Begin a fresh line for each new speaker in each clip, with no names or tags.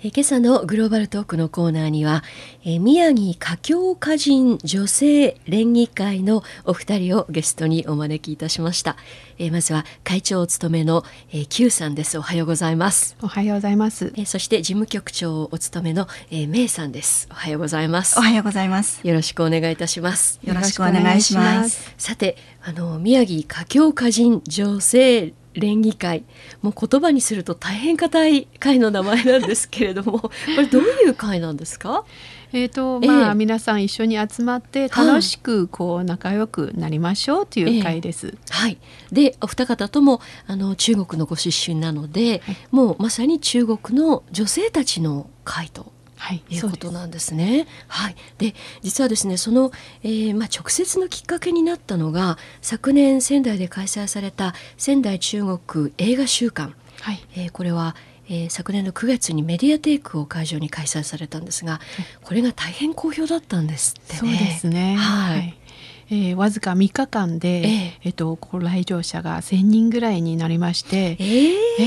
え今朝のグローバルトークのコーナーには、え宮城華僑歌人女性連議会のお二人をゲストにお招きいたしました、えまずは会長を務めの、え Q さんです。おはようございます。
おはようございます、
えそして事務局長をお務めの、えー、さんです。おはようございます。
おはようございます。
よろしくお願いいたします。
よろしくお願いします。
さてあの宮城華僑歌人女性連議会。もう言葉にすると大変硬い会の名前なんですけれども これどういう会なんですか？
えーとまあ、えー、皆さん一緒に集まって楽しくこう仲良くなりましょうという会です。えー、
はい、でお二方ともあの中国のご出身なので、はい、もうまさに中国の女性たちの会とはい、いうことなんですね。はい、で実はですねその、えーまあ、直接のきっかけになったのが昨年仙台で開催された仙台中国映画週間、はい。えー、これは、えー、昨年の9月にメディアテイクを会場に開催されたんですが、これが大変好評だったんですってね。
そうですね、はい、はいえー、わずか3日間で、えー、えっと、来場者が1,000人ぐらいになりまして、えー、え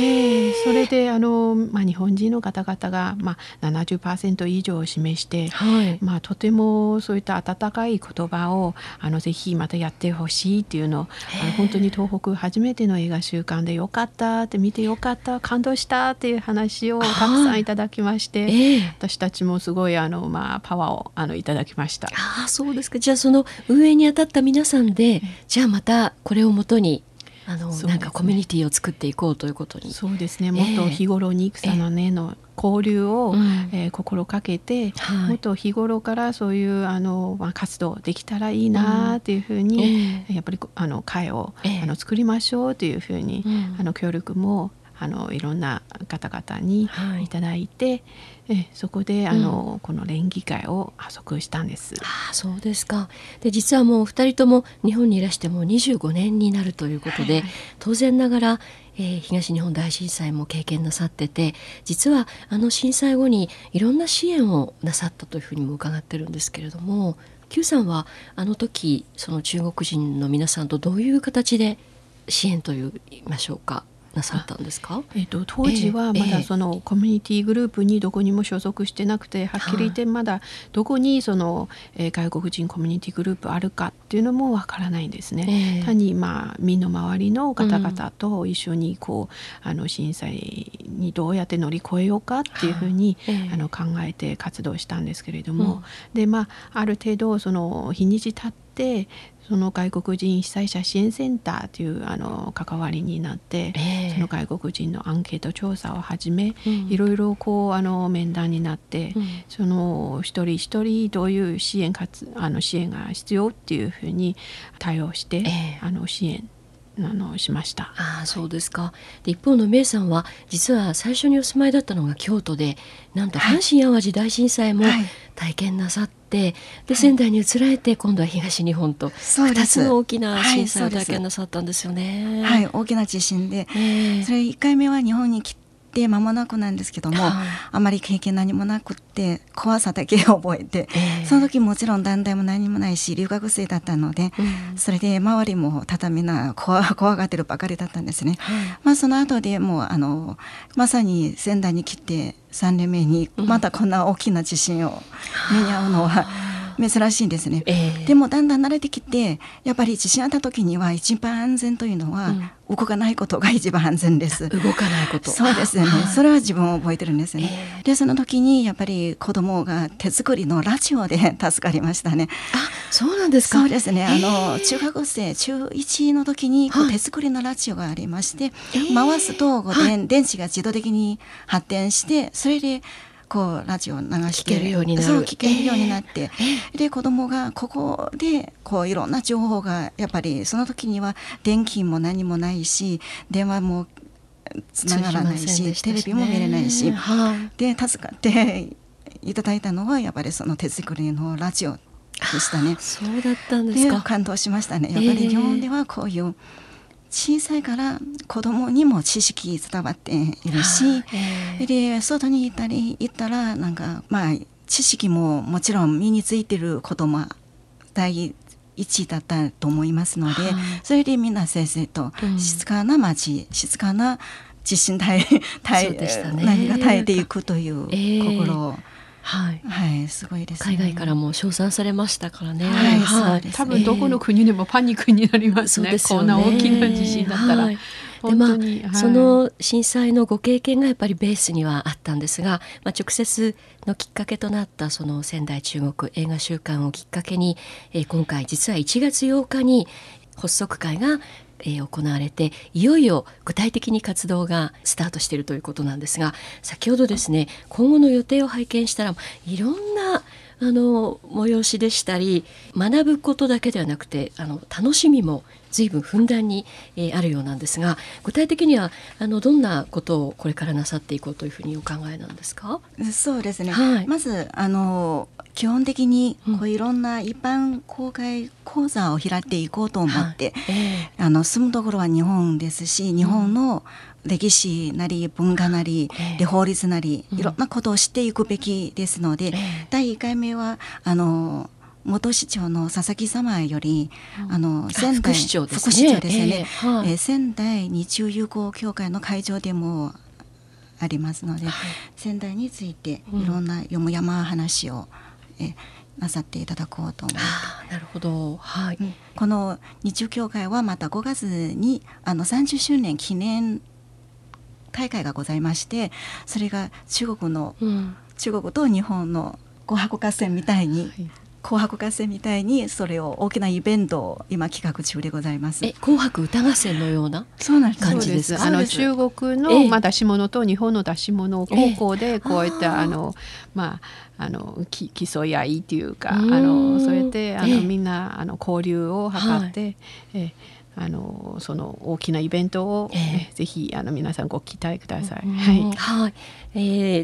ー、それであの、まあ、日本人の方々が、まあ、70%以上を示して、はい、まあ、とてもそういった温かい言葉をあのぜひまたやってほしいっていうのあの本当に東北初めての映画週間でよかったって見てよかった感動したっていう話をたくさんいただきまして、えー、私たちもすごいあの、まあ、パワーをあのいただきました。
あそうですか。じゃあその上に当たった皆さんで、じゃあまたこれをもとにあの、ね、なんかコミュニティを作っていこうということに。
そうですね。もっと日頃に草の根の交流を、えー、えー、心がけて、はい、もっと日頃からそういうあの、まあ、活動できたらいいなっていうふうに、うん、やっぱりあの会を、えー、あの作りましょうというふうに、うん、あの協力もあのいろんな方々にい。ただいて、はい、えそこであの、うん、この連議会を加速したんです。
あそうですか。で実はもう2人とも日本にいらしても25年になるということで、はい、当然ながら、えー、東日本大震災も経験なさってて実はあの震災後にいろんな支援をなさったというふうにも伺ってるんですけれども Q さんはあの時その中国人の皆さんとどういう形で支援といいましょうか？なさったんですか、
えーと、当時はまだそのコミュニティグループにどこにも所属してなくて、はっきり言ってまだどこにその、えー、外国人コミュニティグループあるかっていうのもわからないんですね。えー、単にまあ身の回りの方々と一緒にこう、うん、あの震災にどうやって乗り越えようかっていうふうに、えー、あの考えて活動したんですけれども、うん、でまあある程度その日にち経ってその外国人被災者支援センターというあの関わりになって、えー、その外国人のアンケート調査をはじめ、うん、いろいろこうあの面談になって、うん、その一人一人どういう支援かつあの支援が必要っていうふうに対応して、えー、あの支援あのしました。
あそうですか。で一方のメイさんは実は最初にお住まいだったのが京都で、なんと阪神・淡路大震災も体験なさって、はい、で仙台に移られて今度は東日本と2つの大きな震災を体験なさったんですよね。
はい、大きな地震で、えー、それ1回目は日本に来って間もなくなんですけども、はい、あまり経験何もなくって怖さだけ覚えて、えー、その時もちろん団体も何もないし留学生だったので、うん、それで周りもただみんな怖怖がってるばかりだったんですね。はい、まあその後でもうあのまさに仙台に来て3年目にまたこんな大きな地震を目に遭うのは、珍しいんですね、えー、でもだんだん慣れてきてやっぱり地震あった時には一番安全というのは、動かないことが一番安全です。
動かないこと。
そうですね。それは自分を覚えてるんですね。えー、でその時にやっぱり子供が手作りのラジオで 助かりましたね。
あ、そうなんですか。
そうですね。あの、中学生中一の時にこう手作りのラジオがありまして、回すと電電池が自動的に発展してそれでこうラジオ流して
聞けるようになる。
そう聞けるようになって、えー、で子供がここでこういろんな情報がやっぱりその時には電気も何もないし電話もつながらないし、ね、テレビも見れないし、はい、で助かっていただいたのはやっぱりその手作りのラジオでしたね。
そうだったんですか。
感動しましたね。やっぱり日本ではこういう、小さいから子供にも知識伝わっているし、で外に行ったり行ったらなんかまあ知識ももちろん身についてることも第一だったと思いますので、それでみんな先生と静かな町、静かな自信耐え耐え、ね、何が耐えていくという心を。えーはい、はい、すごいです、
ね、海外からも称賛されましたからね。
はい、はい、多分どこの国でもパニックになりますね。すね。こんな大きな地震だったら。はい。
でまあ、はい、その震災のご経験がやっぱりベースにはあったんですが、まあ、直接のきっかけとなったその仙台中国映画週間をきっかけに、えー、今回実は1月8日に発足会がえ、行われていよいよ具体的に活動がスタートしているということなんですが先ほどですね今後の予定を拝見したらいろんなあの催しでしたり学ぶことだけではなくてあの楽しみも随分ふんだんに、えー、あるようなんですが具体的にはあのどんなことをこれからなさっていこうというふうにお考えなんですか？
そうですね、はい、まずあの基本的にこういろんな一般公開講座を開いていこうと思って、はい。えー、あの住むところは日本ですし日本の歴史なり文化なり、で法律なりいろんなことを知っていくべきですので、第1回目はあの元市長の佐々木様より、
あの仙台副市長です
ね。ですね、えーはい、えー、仙台日中友好協会の会場でもありますので、はい、仙台についていろんなよもやま話を、えなさっていただこうと思
なるほど、はい、うん、
この日中協会はまた5月にあの30周年記念大会がございましてそれが中国の、うん、中国と日本の紅白合戦みたいに、はい紅白合戦みたいにそれを大きなイベントを今企画中でございます。
え紅白歌合戦のような感じです。
か。あの中国の、まあ、出し物と日本の出し物を高校でこういったあのまああのき競い合いっていうかあのそうやってあのみんなあの交流を図って、えあのその大きなイベントを、えー、ぜひあの皆さんご期待ください。はい、
はい。え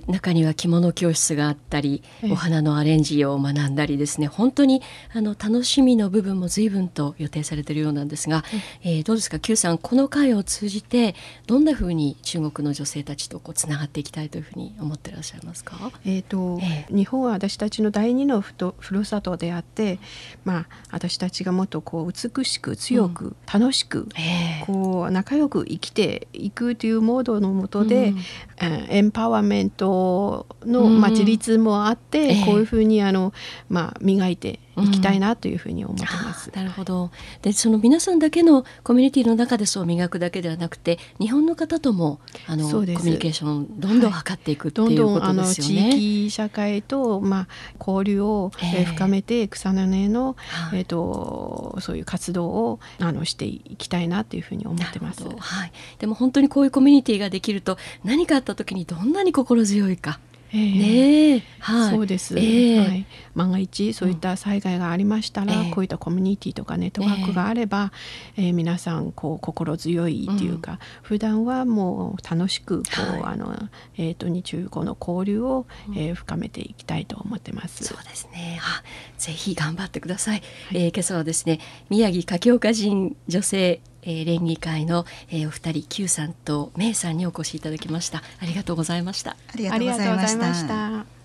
ー、中には着物教室があったり、お花のアレンジを学んだりですね。本当にあの楽しみの部分も随分と予定されているようなんですが、えー、どうですか？Q さんこの会を通じてどんなふうに中国の女性たちとこうつながっていきたいというふうに思ってらっしゃいますか、
えーと、えー、日本は私たちの第二のふとふるさとであって、まあ、私たちがもっとこう美しく強く、楽しく、えー、こう仲良く生きていくというモードのもとで、うん、エンパワーメントの、まあ、自立もあって、こういうふうにあの、まあ、磨いていきたいなというふうに思ってます。
なるほどでその皆さんだけのコミュニティの中でそう磨くだけではなくて日本の方ともあのコミュニケーションどんどん図っていくっていうことですよね。
はい、地域社会と、まあ、交流を、えー、深めて草の根の、えーと、そういう活動をあのしていきたいなというふうに思ってます。
はい、でも本当にこういうコミュニティができると何かあった時にどんなに心強いか。
えー、ねはい、そうです、えー、はい、万が一そういった災害がありましたら、うん、こういったコミュニティとかネットワークがあれば、えー、えー、皆さんこう心強いっていうか、うん、普段はもう楽しくこう、はい、あのえっ、ー、と日中高の交流を、えー、深めていきたいと思ってます。
そうですね。あぜひ頑張ってください。はい、えー、今朝はですね宮城柿岡人女性えー、連議会の、えー、お二人 Q さんとメイさんにお越しいただきました。ありがとうございました。
ありがとうございました